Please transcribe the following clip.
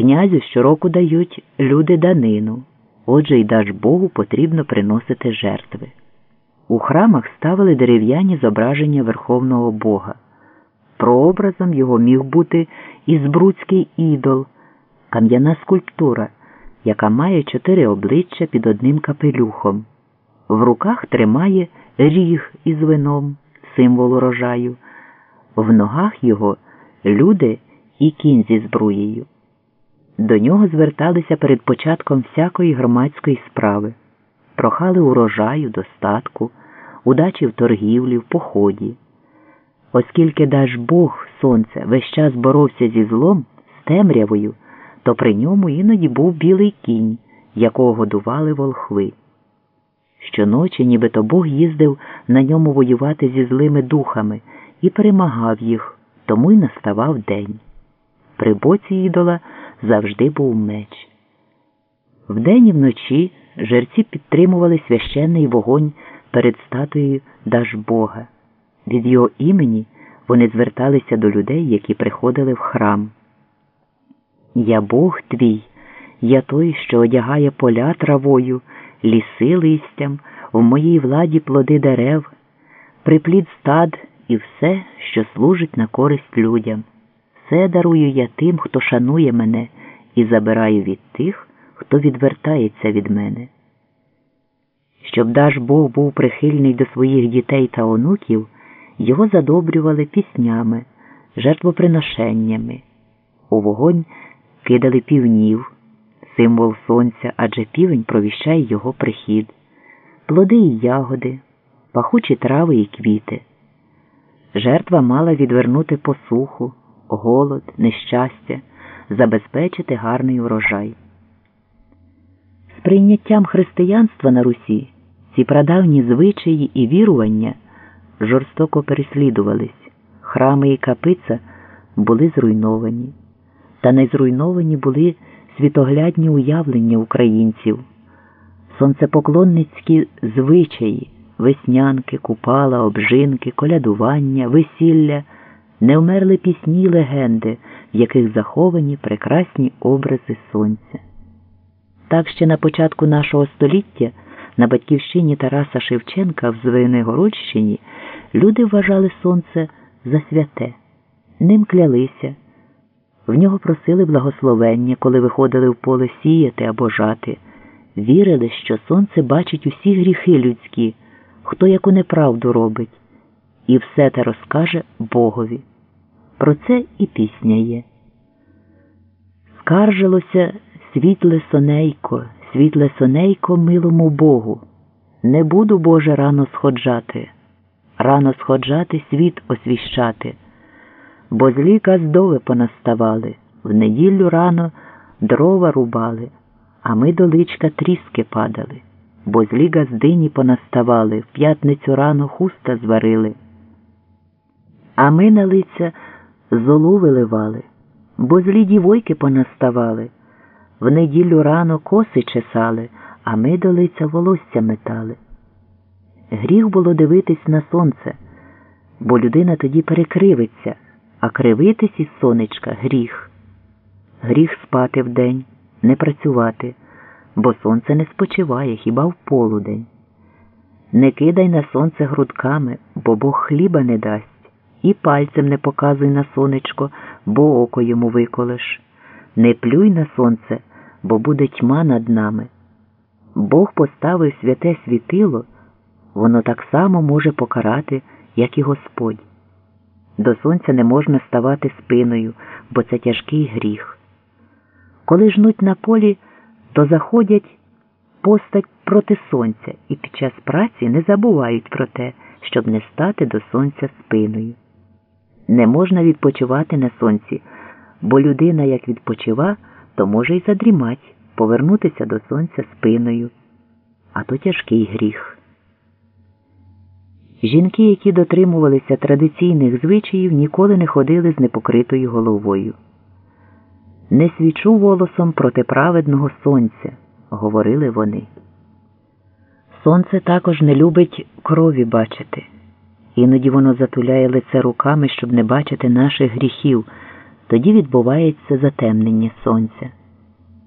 Князю щороку дають люди данину, отже й даж Богу потрібно приносити жертви. У храмах ставили дерев'яні зображення Верховного Бога. Прообразом його міг бути ізбруцький ідол, кам'яна скульптура, яка має чотири обличчя під одним капелюхом. В руках тримає ріг із вином, символ урожаю, в ногах його люди і кінь зі збруєю. До нього зверталися перед початком всякої громадської справи, прохали урожаю, достатку, удачі в торгівлі, в поході. Оскільки даж Бог сонце весь час боровся зі злом, з темрявою, то при ньому іноді був білий кінь, якого годували волхви. Щоночі, нібито Бог їздив на ньому воювати зі злими духами і перемагав їх, тому й наставав день. При боці ідола завжди був меч. Вдень і вночі жерці підтримували священний вогонь перед статуєю Дажбога. Від його імені вони зверталися до людей, які приходили в храм. Я Бог твій, я той, що одягає поля травою, ліси листям, в моїй владі плоди дерев, приплід стад і все, що служить на користь людям. Все дарую я тим, хто шанує мене, і забираю від тих, хто відвертається від мене. Щоб даж Бог був прихильний до своїх дітей та онуків, його задобрювали піснями, жертвоприношеннями. У вогонь кидали півнів, символ сонця, адже півень провіщає його прихід, плоди і ягоди, пахучі трави і квіти. Жертва мала відвернути посуху, голод, нещастя, забезпечити гарний урожай. З прийняттям християнства на Русі ці прадавні звичаї і вірування жорстоко переслідувались, храми і капиця були зруйновані, та не зруйновані були світоглядні уявлення українців, сонцепоклонницькі звичаї, веснянки, купала, обжинки, колядування, весілля, не вмерли пісні й легенди, в яких заховані прекрасні образи сонця. Так ще на початку нашого століття на батьківщині Тараса Шевченка в Звенигородщині люди вважали сонце за святе, ним клялися, в нього просили благословення, коли виходили в поле сіяти або жати, вірили, що сонце бачить усі гріхи людські, хто яку неправду робить, і все те розкаже Богові. Про це і пісня є. Скаржилося світле сонейко, світле сонейко милому Богу. Не буду, Боже, рано сходжати, рано сходжати світ освіщати, бо злі каздови понаставали, в неділю рано дрова рубали, а ми до личка тріски падали, бо злі газдині понаставали, в п'ятницю рано хуста зварили. А ми на лиця золу виливали, бо злі дівойки понаставали. В неділю рано коси чесали, а ми до лиця волосся метали. Гріх було дивитись на сонце, бо людина тоді перекривиться, а кривитись із сонечка гріх. Гріх спати вдень, не працювати, бо сонце не спочиває хіба в полудень. Не кидай на сонце грудками, бо Бог хліба не дасть, і пальцем не показуй на сонечко, бо око йому виколеш. Не плюй на сонце бо буде тьма над нами. Бог поставив святе світило, воно так само може покарати, як і Господь. До сонця не можна ставати спиною, бо це тяжкий гріх. Коли жнуть на полі, то заходять постать проти сонця і під час праці не забувають про те, щоб не стати до сонця спиною. Не можна відпочивати на сонці, бо людина, як відпочива, то може й задрімать, повернутися до сонця спиною, а то тяжкий гріх. Жінки, які дотримувалися традиційних звичаїв, ніколи не ходили з непокритою головою. Не свічу волосом проти праведного сонця, говорили вони. Сонце також не любить крові бачити, іноді воно затуляє лице руками, щоб не бачити наших гріхів Тоді відбувається затемнення сонця.